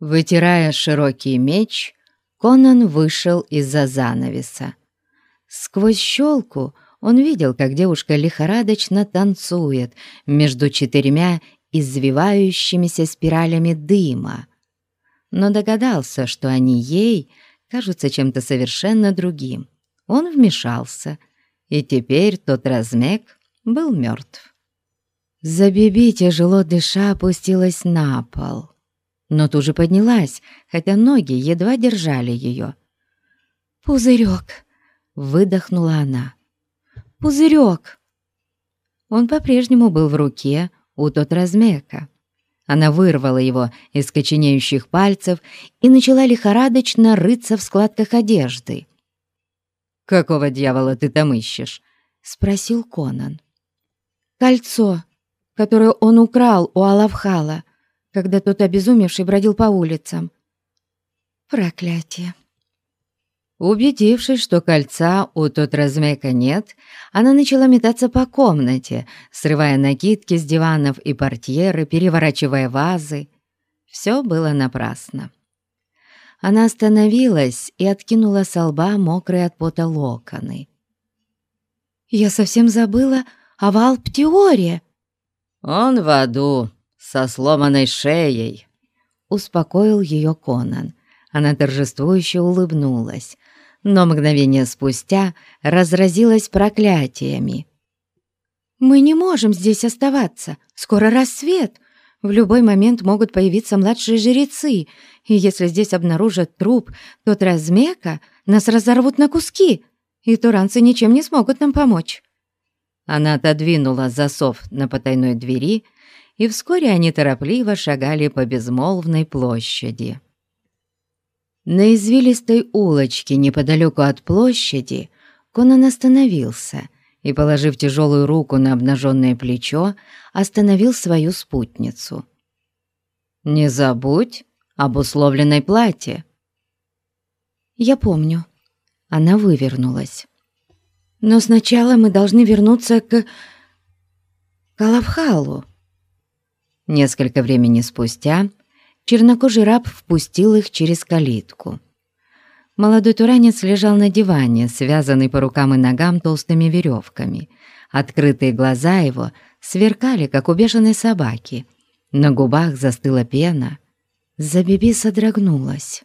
Вытирая широкий меч, Конан вышел из-за занавеса. Сквозь щелку он видел, как девушка лихорадочно танцует между четырьмя извивающимися спиралями дыма, но догадался, что они ей кажутся чем-то совершенно другим. Он вмешался, и теперь тот размек был мертв. Забиби, тяжело дыша, опустилась на пол, но тут же поднялась, хотя ноги едва держали ее. «Пузырек!» — выдохнула она. «Пузырек!» Он по-прежнему был в руке у тот размека. Она вырвала его из коченеющих пальцев и начала лихорадочно рыться в складках одежды. «Какого дьявола ты там ищешь?» — спросил Конан. «Кольцо, которое он украл у Алавхала, когда тот обезумевший бродил по улицам. Проклятие!» Убедившись, что кольца у тот размека нет, она начала метаться по комнате, срывая накидки с диванов и портьеры, переворачивая вазы. Все было напрасно. Она остановилась и откинула со лба мокрые от пота локоны. «Я совсем забыла о Валптеоре!» «Он в аду, со сломанной шеей!» Успокоил ее Конан. Она торжествующе улыбнулась но мгновение спустя разразилась проклятиями. «Мы не можем здесь оставаться. Скоро рассвет. В любой момент могут появиться младшие жрецы, и если здесь обнаружат труп, тот размека нас разорвут на куски, и туранцы ничем не смогут нам помочь». Она отодвинула засов на потайной двери, и вскоре они торопливо шагали по безмолвной площади. На извилистой улочке неподалеку от площади Конан остановился и, положив тяжелую руку на обнаженное плечо, остановил свою спутницу. «Не забудь об условленной плате». «Я помню». Она вывернулась. «Но сначала мы должны вернуться к... Калавхалу». Несколько времени спустя чернокожий раб впустил их через калитку. Молодой туранец лежал на диване, связанный по рукам и ногам толстыми веревками. Открытые глаза его сверкали, как у бешеной собаки. На губах застыла пена. Забиби содрогнулась.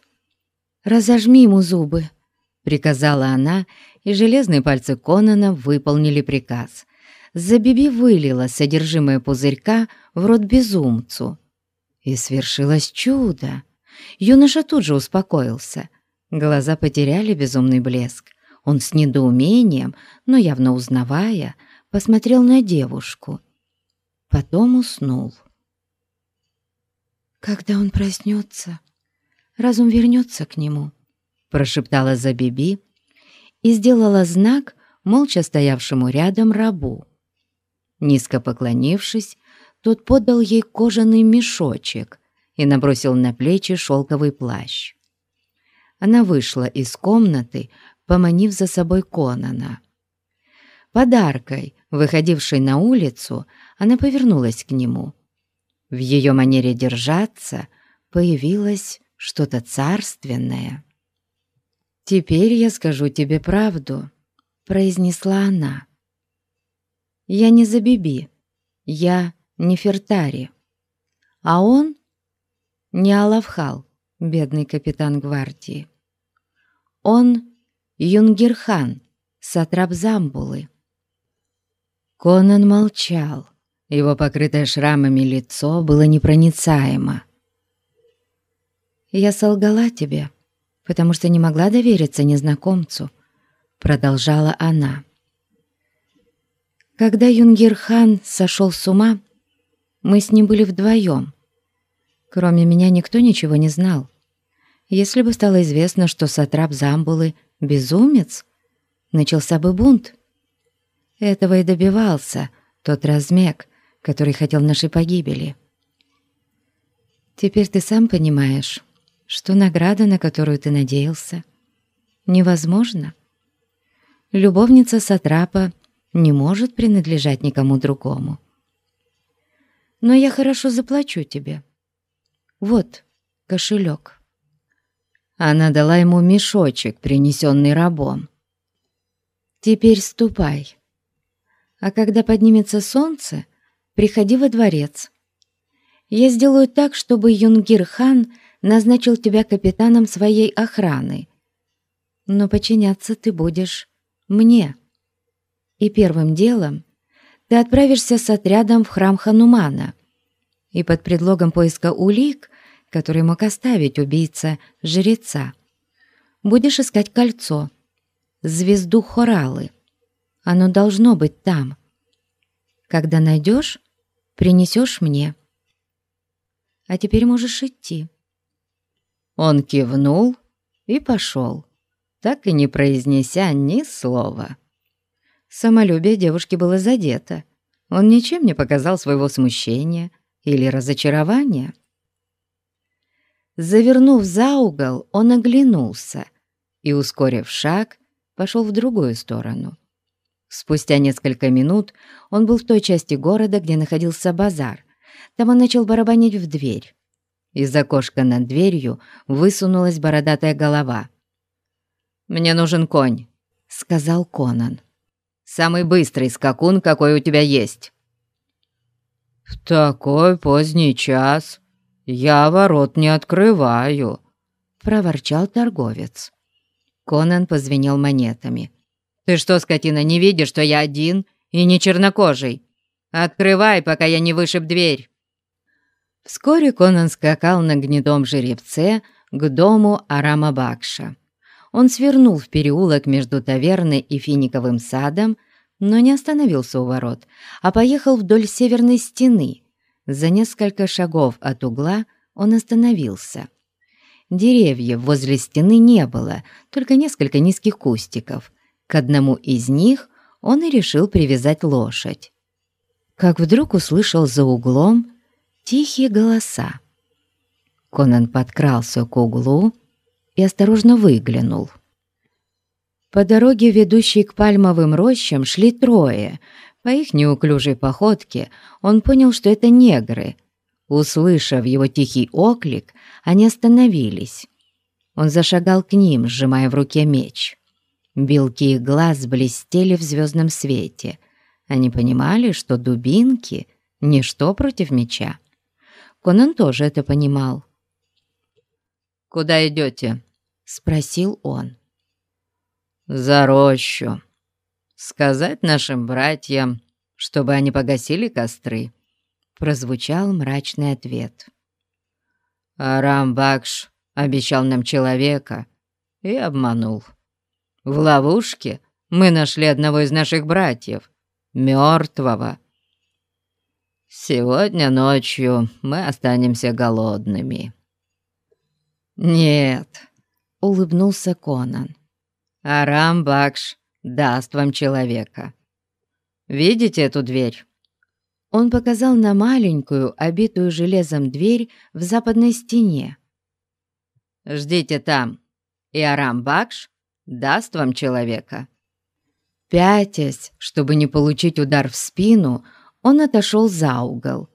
«Разожми ему зубы», — приказала она, и железные пальцы Конана выполнили приказ. Забиби вылила содержимое пузырька в рот безумцу. И свершилось чудо. Юноша тут же успокоился. Глаза потеряли безумный блеск. Он с недоумением, но явно узнавая, посмотрел на девушку. Потом уснул. «Когда он проснется, разум вернется к нему», прошептала Забиби и сделала знак молча стоявшему рядом рабу. Низко поклонившись, тот подал ей кожаный мешочек и набросил на плечи шелковый плащ. Она вышла из комнаты, поманив за собой Конана. Подаркой, выходившей на улицу, она повернулась к нему. В ее манере держаться появилось что-то царственное. «Теперь я скажу тебе правду», — произнесла она. «Я не Забиби, я Нефертари. А он не Алавхал, бедный капитан гвардии. Он Юнгирхан, сатрап Замбулы. Конан молчал. Его покрытое шрамами лицо было непроницаемо. «Я солгала тебе, потому что не могла довериться незнакомцу», — продолжала она. Когда Юнгирхан сошел с ума, мы с ним были вдвоем. Кроме меня никто ничего не знал. Если бы стало известно, что Сатрап Замбулы — безумец, начался бы бунт. Этого и добивался тот размек, который хотел нашей погибели. Теперь ты сам понимаешь, что награда, на которую ты надеялся, невозможна. Любовница Сатрапа не может принадлежать никому другому но я хорошо заплачу тебе. Вот кошелек. Она дала ему мешочек, принесенный рабом. «Теперь ступай, а когда поднимется солнце, приходи во дворец. Я сделаю так, чтобы Юнгир-хан назначил тебя капитаном своей охраны. Но подчиняться ты будешь мне. И первым делом ты отправишься с отрядом в храм Ханумана, и под предлогом поиска улик, который мог оставить убийца-жреца, будешь искать кольцо, звезду Хоралы. Оно должно быть там. Когда найдешь, принесешь мне. А теперь можешь идти». Он кивнул и пошел, так и не произнеся ни слова. Самолюбие девушки было задето. Он ничем не показал своего смущения или разочарования. Завернув за угол, он оглянулся и, ускорив шаг, пошел в другую сторону. Спустя несколько минут он был в той части города, где находился базар. Там он начал барабанить в дверь. Из окошка над дверью высунулась бородатая голова. «Мне нужен конь», — сказал Конан. «Самый быстрый скакун, какой у тебя есть». «В такой поздний час я ворот не открываю», — проворчал торговец. Конан позвенел монетами. «Ты что, скотина, не видишь, что я один и не чернокожий? Открывай, пока я не вышиб дверь!» Вскоре Конан скакал на гнедом жеребце к дому Арама Бакша. Он свернул в переулок между таверной и финиковым садом, но не остановился у ворот, а поехал вдоль северной стены. За несколько шагов от угла он остановился. Деревьев возле стены не было, только несколько низких кустиков. К одному из них он и решил привязать лошадь. Как вдруг услышал за углом тихие голоса. Конан подкрался к углу и осторожно выглянул. По дороге, ведущей к пальмовым рощам, шли трое. По их неуклюжей походке он понял, что это негры. Услышав его тихий оклик, они остановились. Он зашагал к ним, сжимая в руке меч. Белки их глаз блестели в звездном свете. Они понимали, что дубинки — ничто против меча. Конан тоже это понимал. «Куда идете?» — спросил он. «За рощу. Сказать нашим братьям, чтобы они погасили костры», — прозвучал мрачный ответ. «Арам Бакш обещал нам человека и обманул». В ловушке мы нашли одного из наших братьев, мертвого. Сегодня ночью мы останемся голодными». «Нет», — улыбнулся Конан. «Арам Бакш даст вам человека. Видите эту дверь?» Он показал на маленькую, обитую железом дверь в западной стене. «Ждите там, и Арам Бакш даст вам человека». Пятясь, чтобы не получить удар в спину, он отошел за угол.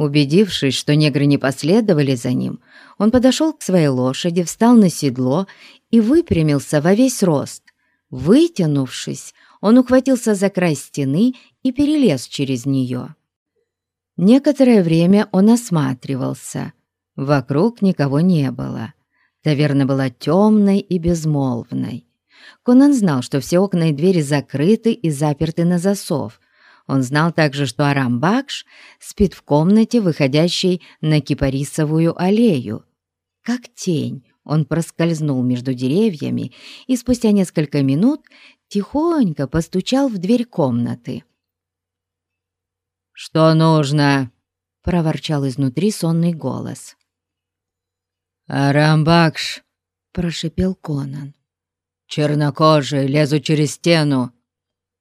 Убедившись, что негры не последовали за ним, он подошел к своей лошади, встал на седло и выпрямился во весь рост. Вытянувшись, он ухватился за край стены и перелез через нее. Некоторое время он осматривался. Вокруг никого не было. Таверна была темной и безмолвной. Конан знал, что все окна и двери закрыты и заперты на засов. Он знал также, что Арам Бакш спит в комнате, выходящей на Кипарисовую аллею. Как тень он проскользнул между деревьями и спустя несколько минут тихонько постучал в дверь комнаты. «Что нужно?» — проворчал изнутри сонный голос. «Арамбакш!» — прошипел Конан. Чернокожие лезут через стену!»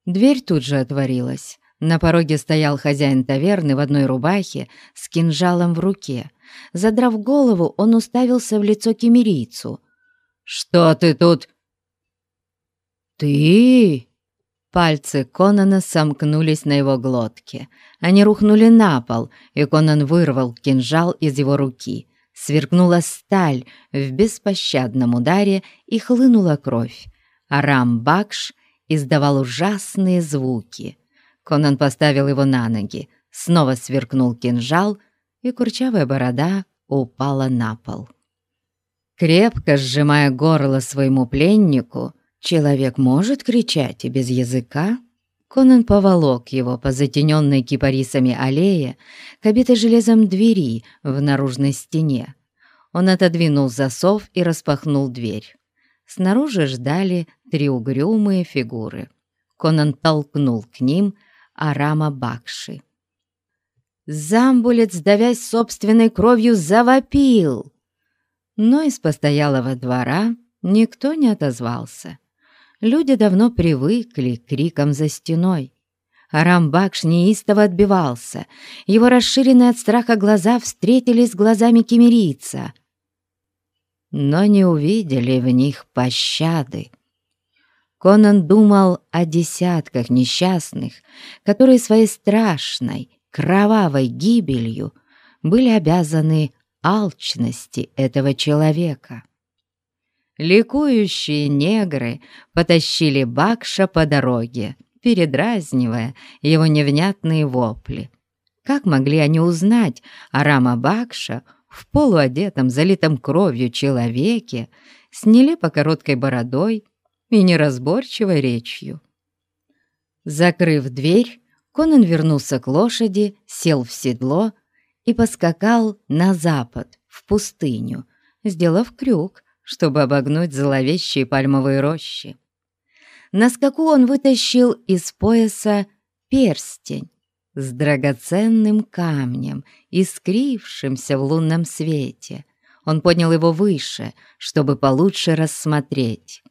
Дверь тут же отворилась. На пороге стоял хозяин таверны в одной рубахе с кинжалом в руке. Задрав голову, он уставился в лицо кемерийцу. «Что ты тут?» «Ты?» Пальцы Конана сомкнулись на его глотке. Они рухнули на пол, и Конан вырвал кинжал из его руки. сверкнула сталь в беспощадном ударе и хлынула кровь, а Рамбакш издавал ужасные звуки. Конан поставил его на ноги, снова сверкнул кинжал, и курчавая борода упала на пол. Крепко сжимая горло своему пленнику, человек может кричать и без языка. Конан поволок его по затененной кипарисами аллее к обитой железом двери в наружной стене. Он отодвинул засов и распахнул дверь. Снаружи ждали три угрюмые фигуры. Конан толкнул к ним Арама Бакши. Замбулец, давясь собственной кровью, завопил. Но из постоялого двора никто не отозвался. Люди давно привыкли к крикам за стеной. Арам Бакш неистово отбивался. Его расширенные от страха глаза встретились с глазами кемерийца. Но не увидели в них пощады. Конан думал о десятках несчастных, которые своей страшной, кровавой гибелью были обязаны алчности этого человека. Ликующие негры потащили Бакша по дороге, передразнивая его невнятные вопли. Как могли они узнать о Рама Бакша в полуодетом, залитом кровью человеке с нелепо короткой бородой и неразборчивой речью? Закрыв дверь, Конан вернулся к лошади, сел в седло и поскакал на запад, в пустыню, сделав крюк, чтобы обогнуть зловещие пальмовые рощи. На скаку он вытащил из пояса перстень с драгоценным камнем, искрившимся в лунном свете. Он поднял его выше, чтобы получше рассмотреть.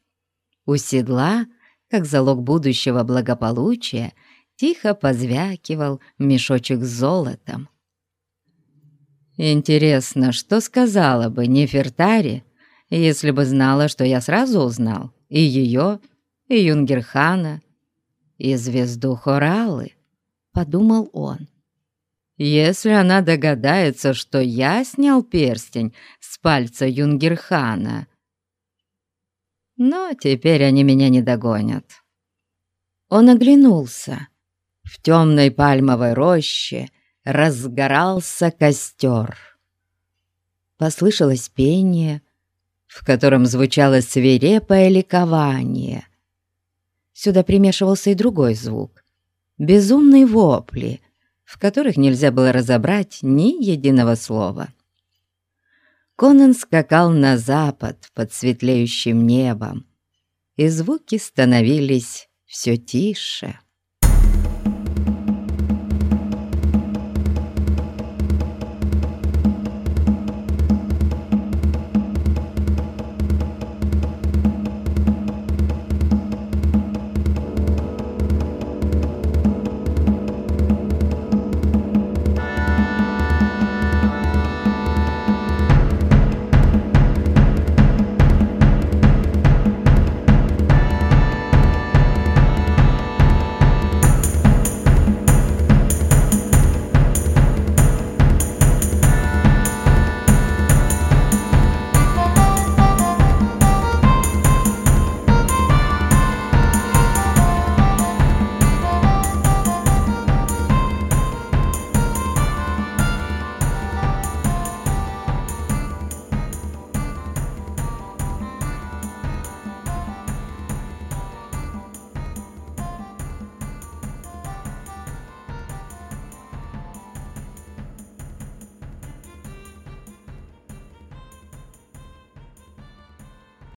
У седла, как залог будущего благополучия, тихо позвякивал мешочек с золотом. Интересно, что сказала бы Нефертари, если бы знала, что я сразу узнал и ее, и Юнгерхана, и звезду Хоралы, подумал он. Если она догадается, что я снял перстень с пальца Юнгерхана, но теперь они меня не догонят. Он оглянулся. В темной пальмовой роще разгорался костер. Послышалось пение, в котором звучало свирепое ликование. Сюда примешивался и другой звук — безумные вопли, в которых нельзя было разобрать ни единого слова. Конан скакал на запад под светлеющим небом, и звуки становились все тише.